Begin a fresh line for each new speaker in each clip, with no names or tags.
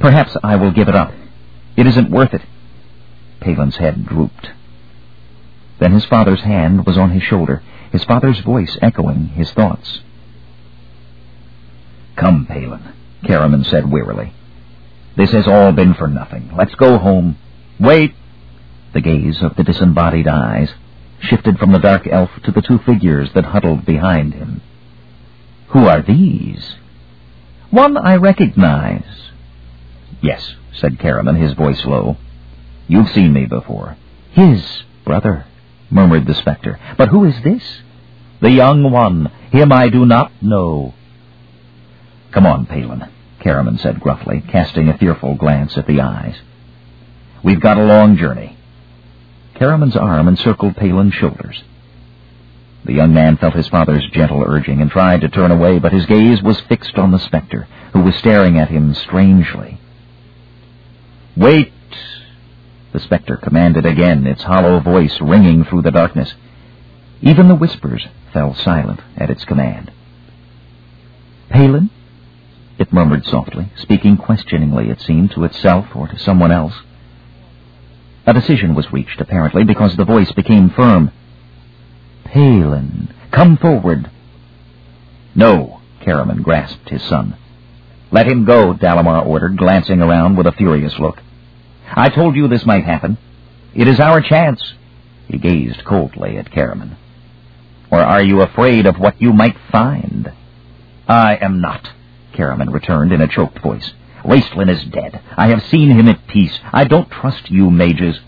Perhaps I will give it up. It isn't worth it. Palin's head drooped. Then his father's hand was on his shoulder, his father's voice echoing his thoughts. Come, Palin, Caramon said wearily. This has all been for nothing. Let's go home. Wait! The gaze of the disembodied eyes shifted from the dark elf to the two figures that huddled behind him. Who are these? One I recognize. Yes, said Caramon, his voice low. You've seen me before. His brother, murmured the spectre. But who is this? The young one. Him I do not know. Come on, Palin, Caramon said gruffly, casting a fearful glance at the eyes. We've got a long journey. Caramon's arm encircled Palin's shoulders. The young man felt his father's gentle urging and tried to turn away, but his gaze was fixed on the spectre, who was staring at him strangely. Wait! The spectre commanded again, its hollow voice ringing through the darkness. Even the whispers fell silent at its command. Palin? It murmured softly, speaking questioningly, it seemed, to itself or to someone else. A decision was reached, apparently, because the voice became firm. Palin, come forward. No, Caramon grasped his son. Let him go, Dalamar ordered, glancing around with a furious look. I told you this might happen. It is our chance. He gazed coldly at Caramon. Or are you afraid of what you might find? I am not, Caramon returned in a choked voice. Raistlin is dead. I have seen him at peace. I don't trust you, mages.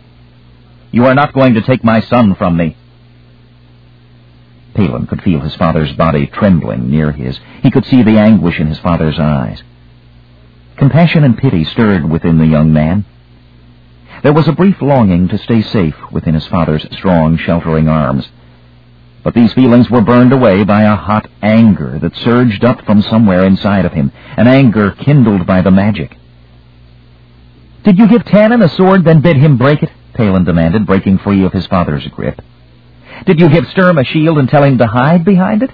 You are not going to take my son from me. Palin could feel his father's body trembling near his. He could see the anguish in his father's eyes. Compassion and pity stirred within the young man. There was a brief longing to stay safe within his father's strong, sheltering arms. But these feelings were burned away by a hot anger that surged up from somewhere inside of him, an anger kindled by the magic. Did you give Tanin a sword, then bid him break it? Palin demanded, breaking free of his father's grip. Did you give Sturm a shield and tell him to hide behind it?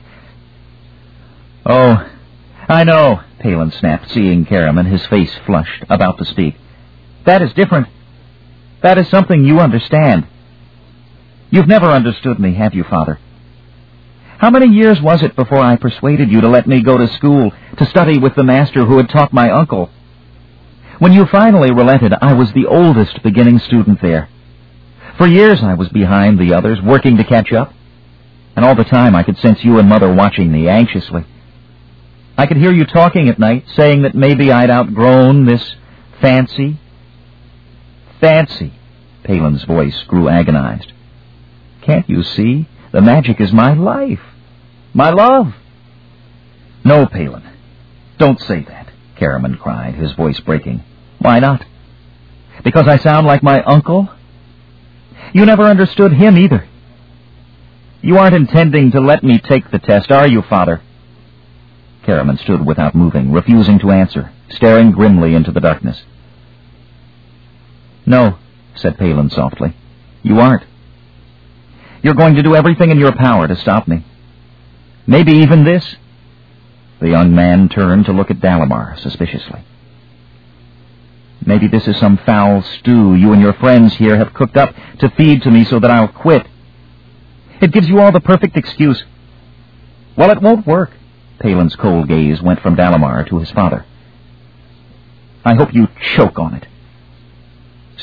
Oh, I know, Palin snapped, seeing Caramon, his face flushed, about to speak. That is different. That is something you understand. You've never understood me, have you, Father? How many years was it before I persuaded you to let me go to school, to study with the master who had taught my uncle? When you finally relented, I was the oldest beginning student there. For years I was behind the others, working to catch up. And all the time I could sense you and Mother watching me anxiously. I could hear you talking at night, saying that maybe I'd outgrown this fancy. Fancy. Palin's voice grew agonized. Can't you see? The magic is my life. My love! No, Palin. Don't say that, Caramon cried, his voice breaking. Why not? Because I sound like my uncle? You never understood him either. You aren't intending to let me take the test, are you, Father? Caramon stood without moving, refusing to answer, staring grimly into the darkness. No, said Palin softly. You aren't. You're going to do everything in your power to stop me. Maybe even this. The young man turned to look at Dalamar suspiciously. Maybe this is some foul stew you and your friends here have cooked up to feed to me so that I'll quit. It gives you all the perfect excuse. Well, it won't work. Palin's cold gaze went from Dalamar to his father. I hope you choke on it.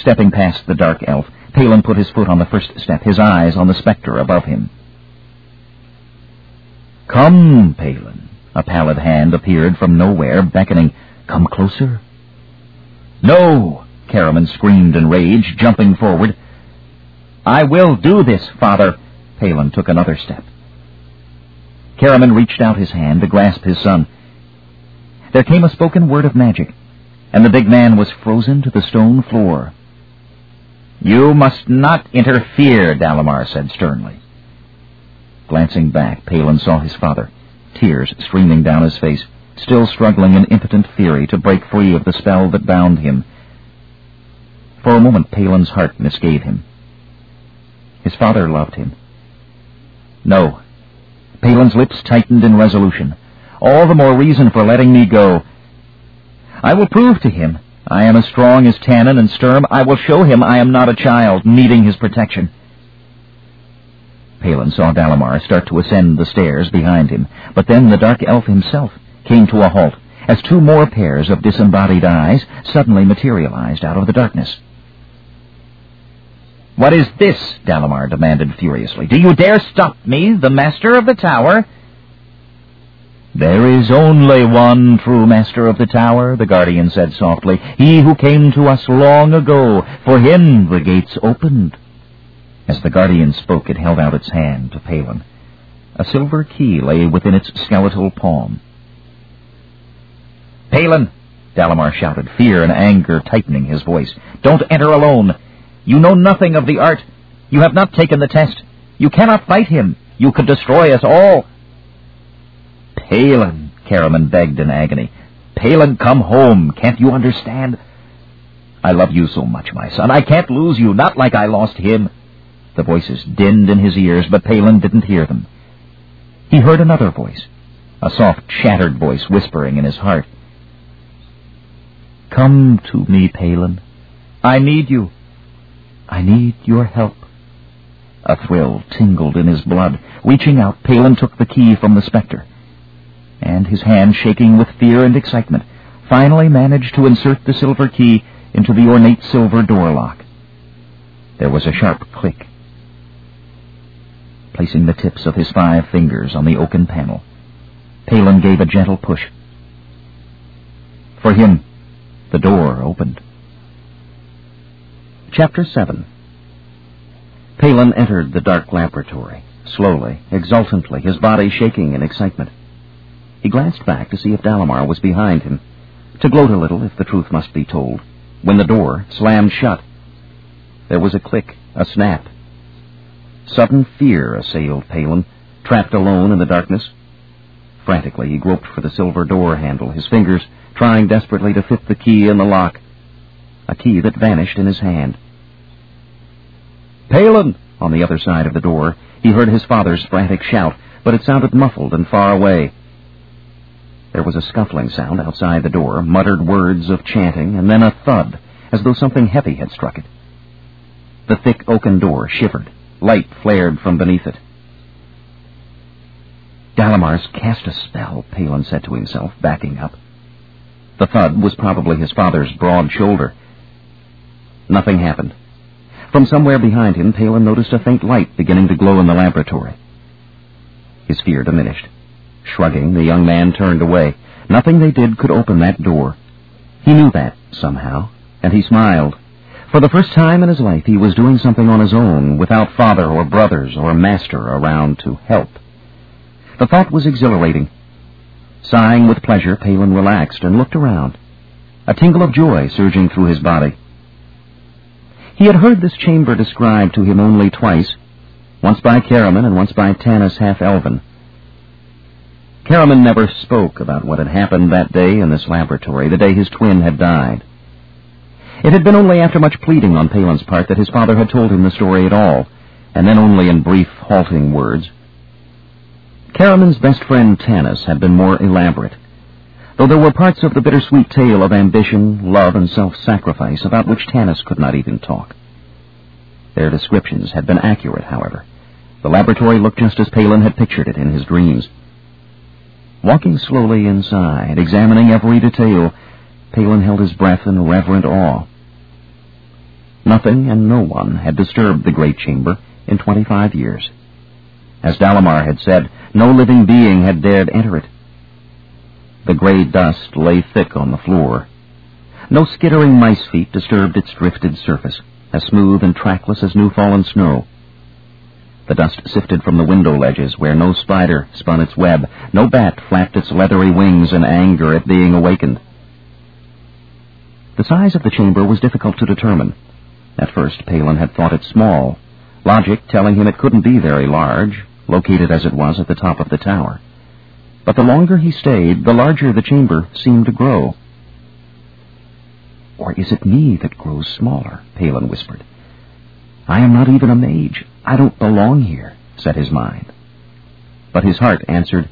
Stepping past the dark elf, Palin put his foot on the first step, his eyes on the spectre above him. Come, Palin. A pallid hand appeared from nowhere, beckoning. Come closer. No! Caramon screamed in rage, jumping forward. I will do this, father. Palin took another step. Caramon reached out his hand to grasp his son. There came a spoken word of magic, and the big man was frozen to the stone floor. You must not interfere, Dalamar said sternly. Glancing back, Palin saw his father, tears streaming down his face, still struggling in impotent fury to break free of the spell that bound him. For a moment, Palin's heart misgave him. His father loved him. No. Palin's lips tightened in resolution. All the more reason for letting me go. I will prove to him I am as strong as Tanin and Sturm. I will show him I am not a child, needing his protection. Palin saw Dalamar start to ascend the stairs behind him, but then the dark elf himself came to a halt as two more pairs of disembodied eyes suddenly materialized out of the darkness. What is this? Dalamar demanded furiously. Do you dare stop me, the master of the tower? There is only one true master of the tower, the guardian said softly. He who came to us long ago. For him the gates opened. As the guardian spoke, it held out its hand to Palin. A silver key lay within its skeletal palm. Palin! Dalamar shouted, fear and anger tightening his voice. Don't enter alone. You know nothing of the art. You have not taken the test. You cannot fight him. You could destroy us all. Palin, Caramon begged in agony. Palin, come home. Can't you understand? I love you so much, my son. I can't lose you, not like I lost him. The voices dinned in his ears, but Palin didn't hear them. He heard another voice, a soft, shattered voice whispering in his heart. Come to me, Palin. I need you. I need your help. A thrill tingled in his blood. Reaching out, Palin took the key from the spectre and his hand shaking with fear and excitement, finally managed to insert the silver key into the ornate silver door lock. There was a sharp click. Placing the tips of his five fingers on the oaken panel, Palin gave a gentle push. For him, the door opened. Chapter 7 Palin entered the dark laboratory, slowly, exultantly, his body shaking in excitement. He glanced back to see if Dalamar was behind him, to gloat a little if the truth must be told, when the door slammed shut. There was a click, a snap. Sudden fear assailed Palin, trapped alone in the darkness. Frantically, he groped for the silver door handle, his fingers trying desperately to fit the key in the lock, a key that vanished in his hand. Palin! On the other side of the door, he heard his father's frantic shout, but it sounded muffled and far away. There was a scuffling sound outside the door, muttered words of chanting, and then a thud, as though something heavy had struck it. The thick oaken door shivered. Light flared from beneath it. Dalamar's cast a spell, Palin said to himself, backing up. The thud was probably his father's broad shoulder. Nothing happened. From somewhere behind him, Palin noticed a faint light beginning to glow in the laboratory. His fear diminished. Shrugging, the young man turned away. Nothing they did could open that door. He knew that, somehow, and he smiled. For the first time in his life, he was doing something on his own, without father or brothers or master around to help. The thought was exhilarating. Sighing with pleasure, Palin relaxed and looked around, a tingle of joy surging through his body. He had heard this chamber described to him only twice, once by Caramon and once by Tanis half-elven. Caramon never spoke about what had happened that day in this laboratory, the day his twin had died. It had been only after much pleading on Palin's part that his father had told him the story at all, and then only in brief, halting words. Caramon's best friend Tanis had been more elaborate, though there were parts of the bittersweet tale of ambition, love, and self-sacrifice about which Tanis could not even talk. Their descriptions had been accurate, however. The laboratory looked just as Palin had pictured it in his dreams. Walking slowly inside, examining every detail, Palin held his breath in reverent awe. Nothing and no one had disturbed the great chamber in twenty-five years. As Dalamar had said, no living being had dared enter it. The gray dust lay thick on the floor. No skittering mice feet disturbed its drifted surface, as smooth and trackless as new-fallen snow. The dust sifted from the window ledges where no spider spun its web, no bat flapped its leathery wings in anger at being awakened. The size of the chamber was difficult to determine. At first, Palin had thought it small, logic telling him it couldn't be very large, located as it was at the top of the tower. But the longer he stayed, the larger the chamber seemed to grow. Or is it me that grows smaller? Palin whispered. I am not even a mage. I don't belong here, said his mind. But his heart answered,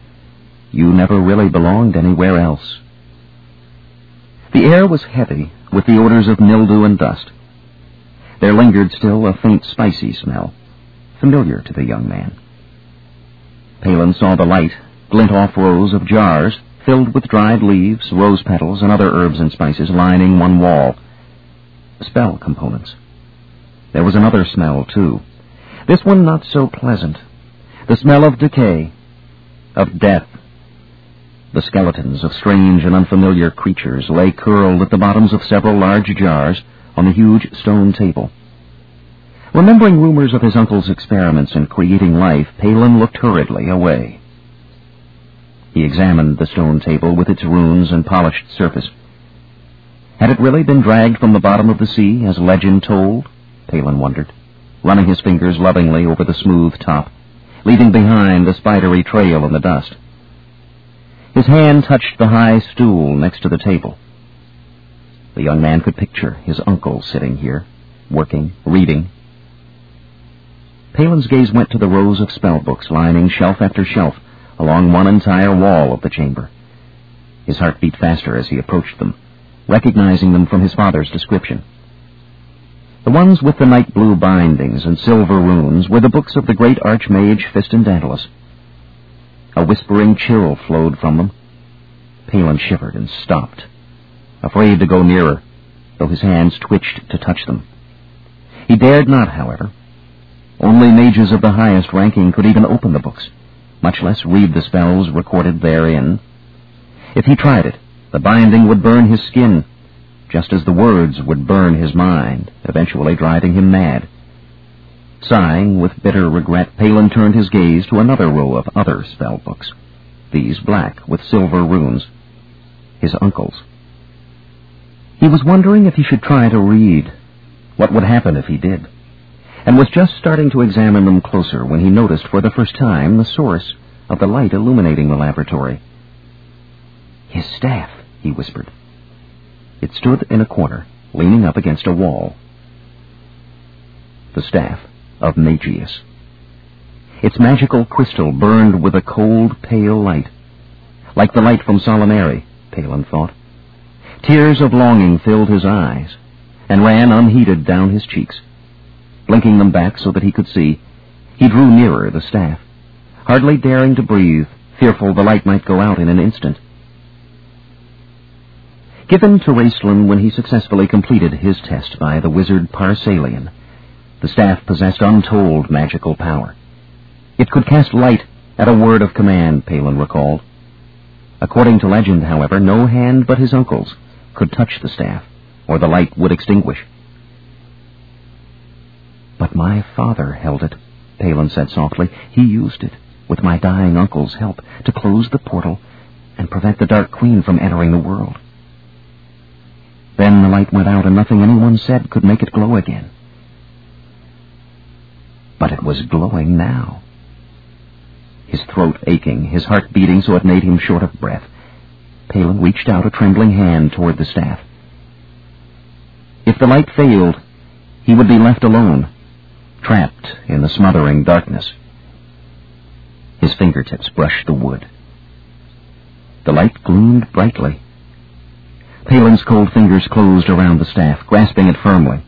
You never really belonged anywhere else. The air was heavy, with the odors of mildew and dust. There lingered still a faint spicy smell, familiar to the young man. Palin saw the light glint off rows of jars filled with dried leaves, rose petals, and other herbs and spices lining one wall. Spell components. There was another smell, too. This one not so pleasant. The smell of decay, of death. The skeletons of strange and unfamiliar creatures lay curled at the bottoms of several large jars on the huge stone table. Remembering rumors of his uncle's experiments in creating life, Palin looked hurriedly away. He examined the stone table with its runes and polished surface. Had it really been dragged from the bottom of the sea, as legend told? Palin wondered, running his fingers lovingly over the smooth top, leaving behind a spidery trail in the dust. His hand touched the high stool next to the table. The young man could picture his uncle sitting here, working, reading. Palin's gaze went to the rows of spell books lining shelf after shelf along one entire wall of the chamber. His heart beat faster as he approached them, recognizing them from his father's description. The ones with the night blue bindings and silver runes were the books of the great archmage Fistandantilus. A whispering chill flowed from them. Palin shivered and stopped, afraid to go nearer, though his hands twitched to touch them. He dared not, however. Only mages of the highest ranking could even open the books much less read the spells recorded therein. If he tried it, the binding would burn his skin, just as the words would burn his mind, eventually driving him mad. Sighing with bitter regret, Palin turned his gaze to another row of other spell books, these black with silver runes, his uncle's. He was wondering if he should try to read. What would happen if he did? and was just starting to examine them closer when he noticed for the first time the source of the light illuminating the laboratory. His staff, he whispered. It stood in a corner, leaning up against a wall. The staff of Magius. Its magical crystal burned with a cold, pale light, like the light from Solinari, Palin thought. Tears of longing filled his eyes and ran unheeded down his cheeks blinking them back so that he could see. He drew nearer the staff, hardly daring to breathe, fearful the light might go out in an instant. Given to Raistlin when he successfully completed his test by the wizard Par-Salian, the staff possessed untold magical power. It could cast light at a word of command, Palin recalled. According to legend, however, no hand but his uncle's could touch the staff, or the light would extinguish. But my father held it, Palin said softly. He used it, with my dying uncle's help, to close the portal and prevent the Dark Queen from entering the world. Then the light went out and nothing anyone said could make it glow again. But it was glowing now. His throat aching, his heart beating so it made him short of breath, Palin reached out a trembling hand toward the staff. If the light failed, he would be left alone, trapped in the smothering darkness. His fingertips brushed the wood. The light gleamed brightly. Palin's cold fingers closed around the staff, grasping it firmly.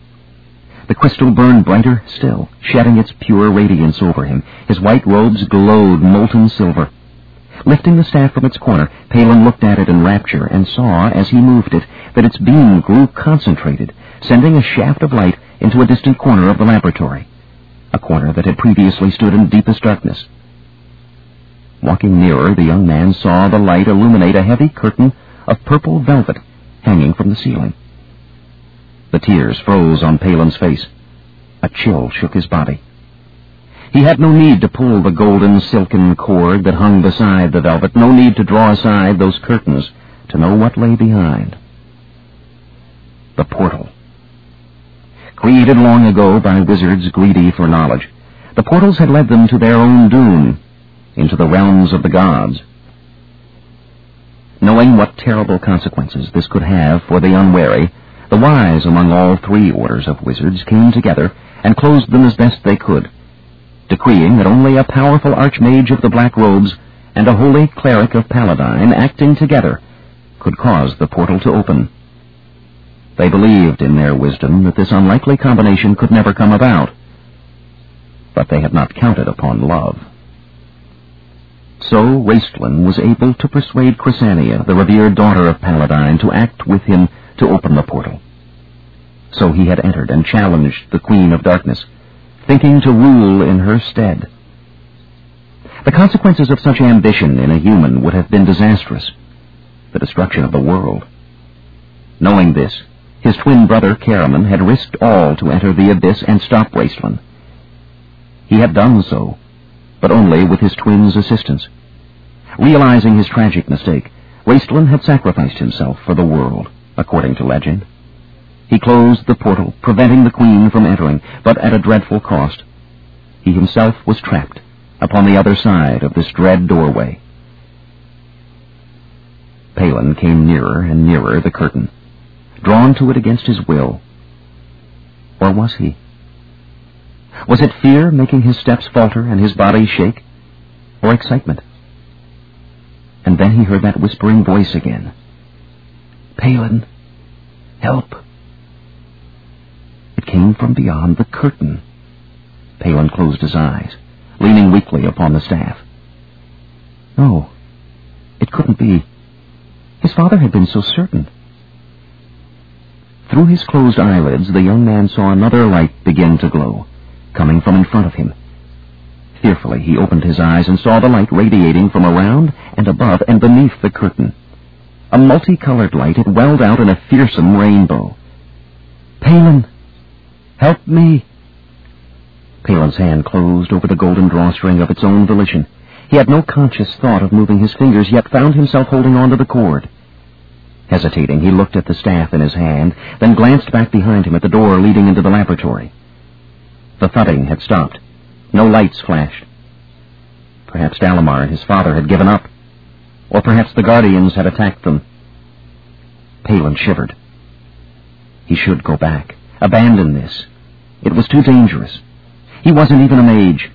The crystal burned brighter still, shedding its pure radiance over him. His white robes glowed molten silver. Lifting the staff from its corner, Palin looked at it in rapture and saw, as he moved it, that its beam grew concentrated, sending a shaft of light into a distant corner of the laboratory a corner that had previously stood in deepest darkness. Walking nearer, the young man saw the light illuminate a heavy curtain of purple velvet hanging from the ceiling. The tears froze on Palin's face. A chill shook his body. He had no need to pull the golden silken cord that hung beside the velvet, no need to draw aside those curtains to know what lay behind. The portal created long ago by wizards greedy for knowledge. The portals had led them to their own doom, into the realms of the gods. Knowing what terrible consequences this could have for the unwary, the wise among all three orders of wizards came together and closed them as best they could, decreeing that only a powerful archmage of the black robes and a holy cleric of Paladine acting together could cause the portal to open. They believed in their wisdom that this unlikely combination could never come about. But they had not counted upon love. So Raistlin was able to persuade Crysania, the revered daughter of Paladine, to act with him to open the portal. So he had entered and challenged the Queen of Darkness, thinking to rule in her stead. The consequences of such ambition in a human would have been disastrous, the destruction of the world. Knowing this, his twin brother Caramon had risked all to enter the abyss and stop Raistlin. He had done so, but only with his twin's assistance. Realizing his tragic mistake, Raistlin had sacrificed himself for the world, according to legend. He closed the portal, preventing the queen from entering, but at a dreadful cost. He himself was trapped upon the other side of this dread doorway. Palin came nearer and nearer the curtain, drawn to it against his will. Or was he? Was it fear making his steps falter and his body shake? Or excitement? And then he heard that whispering voice again. Palin, help. It came from beyond the curtain. Palin closed his eyes, leaning weakly upon the staff. No, it couldn't be. His father had been so certain. Through his closed eyelids, the young man saw another light begin to glow coming from in front of him. Fearfully, he opened his eyes and saw the light radiating from around and above and beneath the curtain. A multicolored light, it welled out in a fearsome rainbow. Palin! Help me! Palin's hand closed over the golden drawstring of its own volition. He had no conscious thought of moving his fingers, yet found himself holding on to the cord. Hesitating, he looked at the staff in his hand, then glanced back behind him at the door leading into the laboratory. The thudding had stopped. No lights flashed. Perhaps Dalamar and his father had given up. Or perhaps the Guardians had attacked them. Palin shivered. He should go back. Abandon this. It was too dangerous. He wasn't even a mage.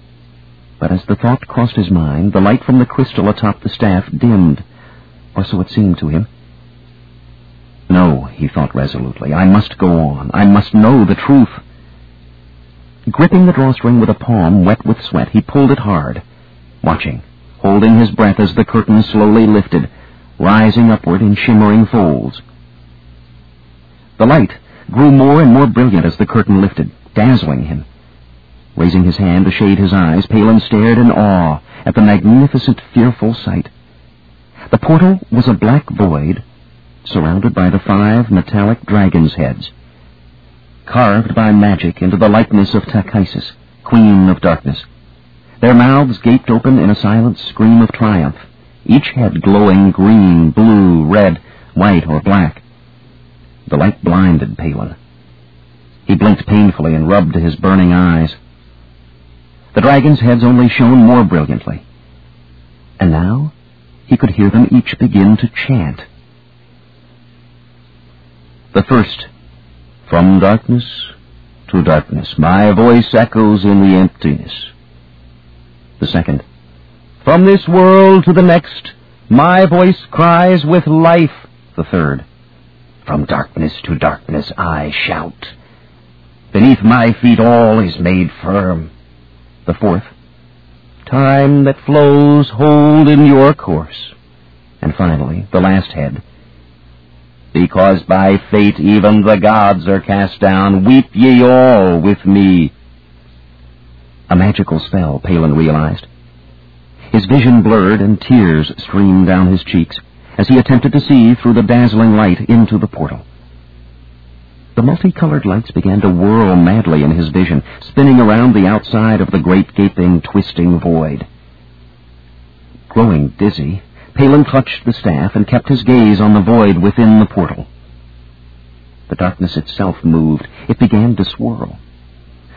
But as the thought crossed his mind, the light from the crystal atop the staff dimmed, or so it seemed to him. No, he thought resolutely, I must go on. I must know the truth. Gripping the drawstring with a palm wet with sweat, he pulled it hard, watching, holding his breath as the curtain slowly lifted, rising upward in shimmering folds. The light grew more and more brilliant as the curtain lifted, dazzling him. Raising his hand to shade his eyes, Palin stared in awe at the magnificent, fearful sight. The portal was a black void, surrounded by the five metallic dragon's heads carved by magic into the likeness of Takhisis, Queen of Darkness. Their mouths gaped open in a silent scream of triumph, each head glowing green, blue, red, white, or black. The light blinded Palin. He blinked painfully and rubbed his burning eyes. The dragons' heads only shone more brilliantly. And now he could hear them each begin to chant. The first from darkness to darkness, my voice echoes in the emptiness. The second. From this world to the next, my voice cries with life. The third. From darkness to darkness I shout. Beneath my feet all is made firm. The fourth. Time that flows, hold in your course. And finally, the last head because by fate even the gods are cast down. Weep ye all with me. A magical spell, Palin realized. His vision blurred and tears streamed down his cheeks as he attempted to see through the dazzling light into the portal. The multicolored lights began to whirl madly in his vision, spinning around the outside of the great gaping, twisting void. Growing dizzy, Palin clutched the staff and kept his gaze on the void within the portal. The darkness itself moved. It began to swirl,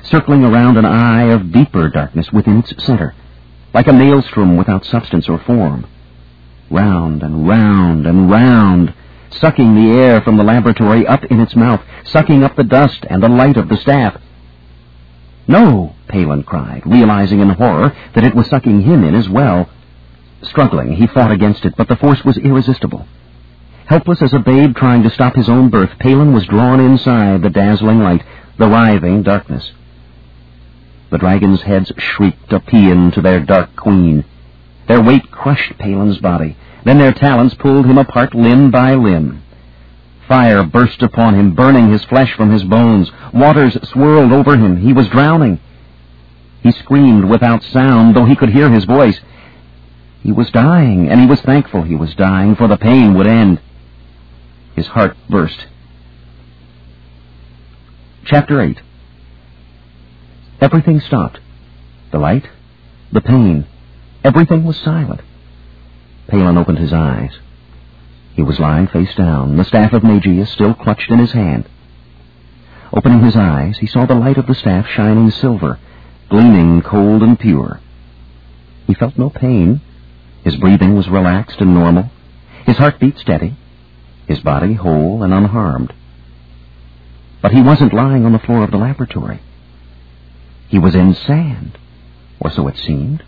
circling around an eye of deeper darkness within its center, like a maelstrom without substance or form. Round and round and round, sucking the air from the laboratory up in its mouth, sucking up the dust and the light of the staff. No, Palin cried, realizing in horror that it was sucking him in as well. Struggling, he fought against it, but the force was irresistible.
Helpless as a babe trying to stop his own birth, Palin was drawn inside the dazzling light, the writhing darkness. The dragon's heads shrieked a paean to their dark queen. Their weight crushed Palin's body. Then their talons pulled him apart limb by limb. Fire burst upon him, burning his flesh from his bones. Waters swirled over him. He was drowning. He screamed without sound, though he could hear his voice. He was dying, and he was thankful he was dying, for the pain would end. His heart burst. Chapter 8 Everything stopped. The light, the pain, everything was silent. Palin opened his eyes. He was lying face down, the staff of Magius still clutched in his hand. Opening his eyes, he saw the light of the staff shining silver, gleaming cold and pure. He felt no pain. His breathing was relaxed and normal. His heart beat steady. His body whole and unharmed. But he wasn't lying on the floor of the laboratory. He was in sand, or so it seemed.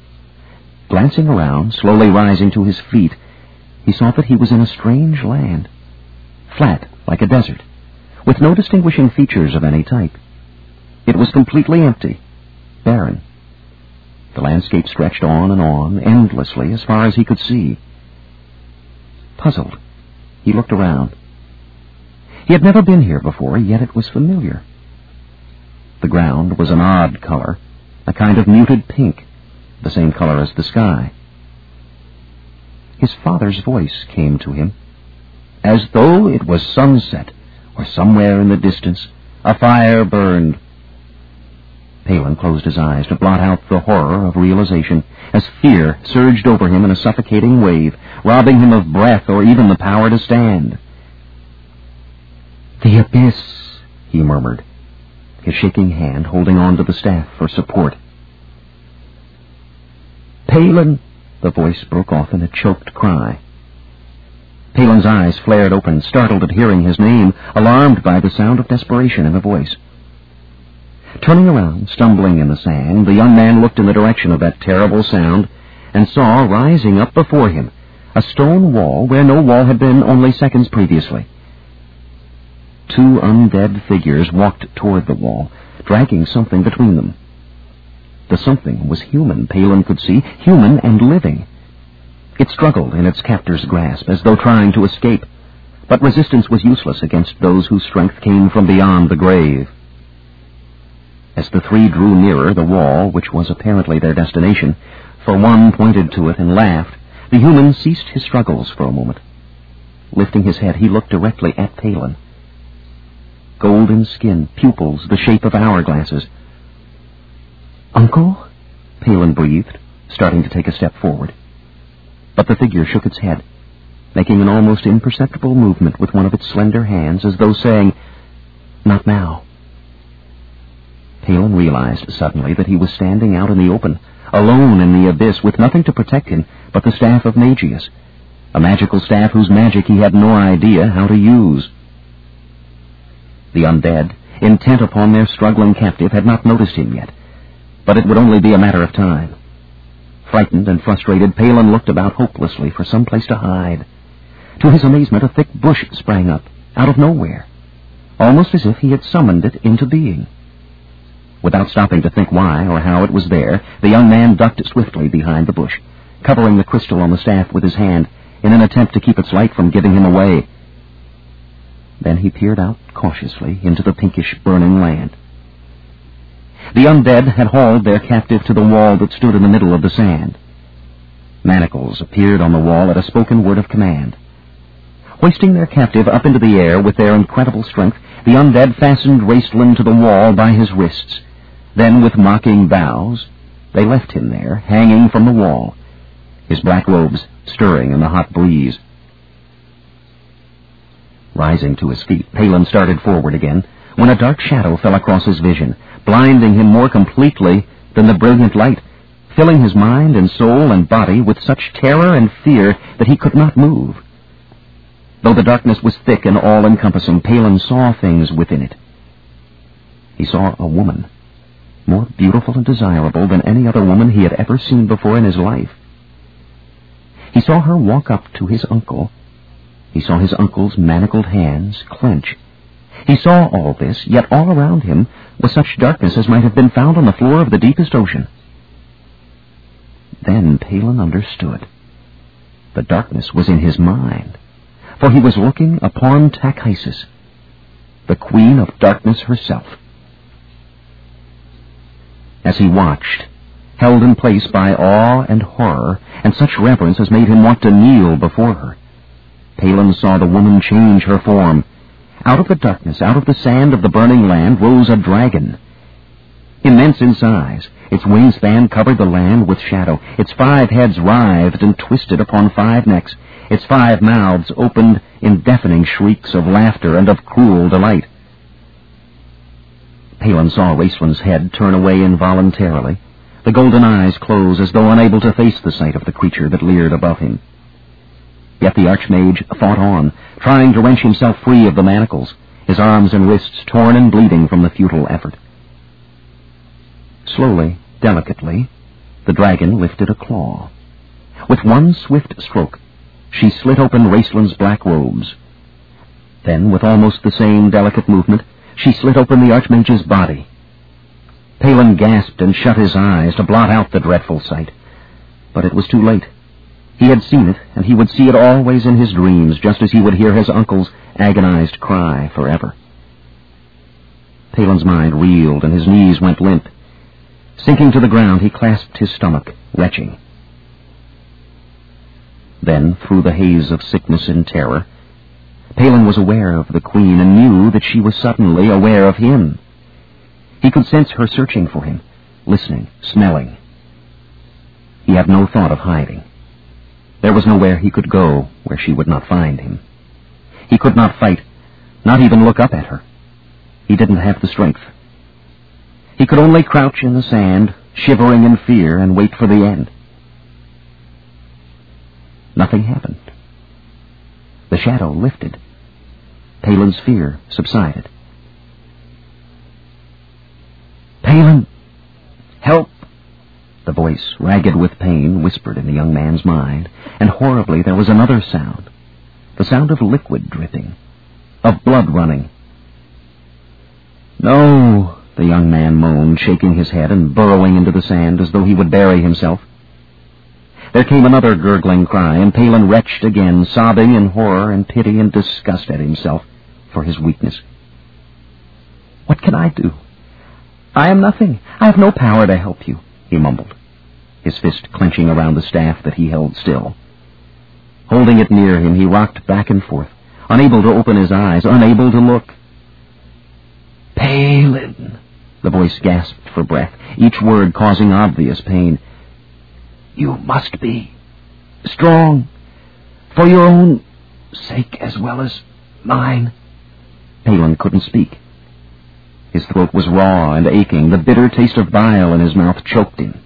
Glancing around, slowly rising to his feet, he saw that he was in a strange land, flat like a desert, with no distinguishing features of any type. It was completely empty, barren. The landscape stretched on and on, endlessly, as far as he could see. Puzzled, he looked around. He had never been here before, yet it was familiar. The ground was an odd color, a kind of muted pink, the same color as the sky. His father's voice came to him, as though it was sunset, or somewhere in the distance a fire burned. Palin closed his eyes to blot out the horror of realization as fear surged over him in a suffocating wave, robbing him of breath or even the power to stand. The abyss, he murmured his shaking hand holding on to the staff for support. Palin! The voice broke off in a choked cry. Palin's eyes flared open, startled at hearing his name, alarmed by the sound of desperation in the voice. Turning around, stumbling in the sand, the young man looked in the direction of that terrible sound and saw, rising up before him, a stone wall where no wall had been only seconds previously. Two undead figures walked toward the wall, dragging something between them. The something was human, Palin could see, human and living. It struggled in its captor's grasp, as though trying to escape, but resistance was useless against those whose strength came from beyond the grave. As the three drew nearer the wall, which was apparently their destination, for one pointed to it and laughed, the human ceased his struggles for a moment. Lifting his head, he looked directly at Palin golden skin, pupils the shape of hourglasses. Uncle? Palin breathed, starting to take a step forward. But the figure shook its head, making an almost imperceptible movement with one of its slender hands as though saying, Not now. Palin realized suddenly that he was standing out in the open, alone in the abyss, with nothing to protect him but the staff of Magius, a magical staff whose magic he had no idea how to use. The undead, intent upon their struggling captive, had not noticed him yet, but it would only be a matter of time. Frightened and frustrated, Palin looked about hopelessly for some place to hide. To his amazement, a thick bush sprang up, out of nowhere, almost as if he had summoned it into being. Without stopping to think why or how it was there, the young man ducked swiftly behind the bush, covering the crystal on the staff with his hand in an attempt to keep its light from giving him away. Then he peered out cautiously into the pinkish burning land. The undead had hauled their captive to the wall that stood in the middle of the sand. Manacles appeared on the wall at a spoken word of command. Hoisting their captive up into the air with their incredible strength, the undead fastened Raistlin to the wall by his wrists. Then, with mocking bows, they left him there, hanging from the wall, his black robes stirring in the hot breeze. Rising to his feet, Palin started forward again, when a dark shadow fell across his vision, blinding him more completely than the brilliant light, filling his mind and soul and body with such terror and fear that he could not move. Though the darkness was thick and all-encompassing, Palin saw things within it. He saw a woman, more beautiful and desirable than any other woman he had ever seen before in his life. He saw her walk up to his uncle He saw his uncle's manacled hands clench. He saw all this, yet all around him was such darkness as might have been found on the floor of the deepest ocean. Then Palin understood. The darkness was in his mind, for he was looking upon Takhisis, the queen of darkness herself. As he watched, held in place by awe and horror, and such reverence as made him want to kneel before her, Palin saw the woman change her form. Out of the darkness, out of the sand of the burning land, rose a dragon. Immense in size, its wingspan covered the land with shadow. Its five heads writhed and twisted upon five necks. Its five mouths opened in deafening shrieks of laughter and of cruel delight. Palin saw Raistlin's head turn away involuntarily, the golden eyes close as though unable to face the sight of the creature that leered above him. Yet the Archmage fought on, trying to wrench himself free of the manacles, his arms and wrists torn and bleeding from the futile effort. Slowly, delicately, the dragon lifted a claw. With one swift stroke, she slit open Raistlin's black robes. Then, with almost the same delicate movement, she slit open the Archmage's body. Palin gasped and shut his eyes to blot out the dreadful sight. But it was too late. He had seen it, and he would see it always in his dreams, just as he would hear his uncle's agonized cry forever. Palin's mind reeled, and his knees went limp. Sinking to the ground, he clasped his stomach, retching. Then, through the haze of sickness and terror, Palin was aware of the Queen and knew that she was suddenly aware of him. He could sense her searching for him, listening, smelling. He had no thought of hiding. There was nowhere he could go where she would not find him. He could not fight, not even look up at her. He didn't have the strength. He could only crouch in the sand, shivering in fear, and wait for the end. Nothing happened. The shadow lifted. Palin's fear subsided. Palin! Help! The voice, ragged with pain, whispered in the young man's mind, and horribly there was another sound. The sound of liquid dripping, of blood running. No, the young man moaned, shaking his head and burrowing into the sand as though he would bury himself. There came another gurgling cry, and Palin retched again, sobbing in horror and pity and disgust at himself for his weakness. What can I do? I am nothing. I have no power to help you, he mumbled his fist clenching around the staff that he held still. Holding it near him, he rocked back and forth, unable to open his eyes, unable to look. Palin! The voice gasped for breath, each word causing obvious pain. You must be strong, for your own sake as well as mine. Palin couldn't speak. His throat was raw and aching. The bitter taste of bile in his mouth choked him.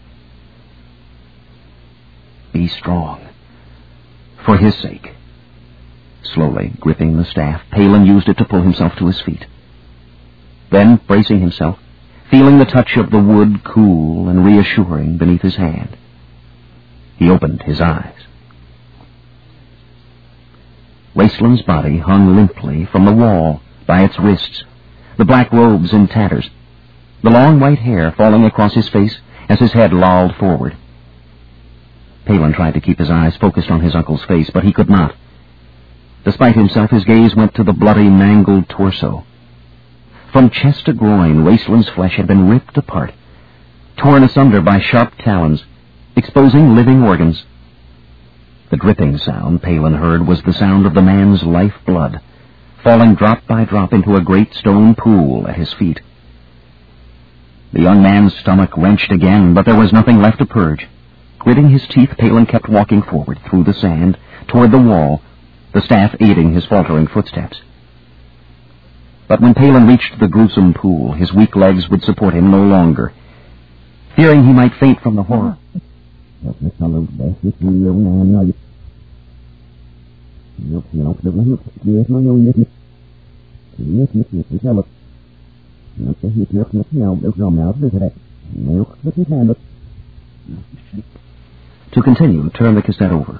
Be strong. For his sake. Slowly, gripping the staff, Palin used it to pull himself to his feet. Then, bracing himself, feeling the touch of the wood cool and reassuring beneath his hand, he opened his eyes. Raistlin's body hung limply from the wall by its wrists, the black robes in tatters, the long white hair falling across his face as his head lolled forward. Palin tried to keep his eyes focused on his uncle's face, but he could not. Despite himself, his gaze went to the bloody, mangled torso. From chest to groin, Raistlin's flesh had been ripped apart, torn asunder by sharp talons, exposing living organs. The dripping sound Palin heard was the sound of the man's life blood, falling drop by drop into a great stone pool at his feet. The young man's stomach wrenched again, but there was nothing left to purge. Gritting his teeth, Palin kept walking forward through the sand, toward the wall, the staff aiding his faltering footsteps. But when Palin reached the gruesome pool, his weak legs would support him no longer. Fearing he might faint from the horror.
Нет, нет, нет, нет, нет, нет, нет, нет, нет, нет, Not the
To continue, turn the cassette over.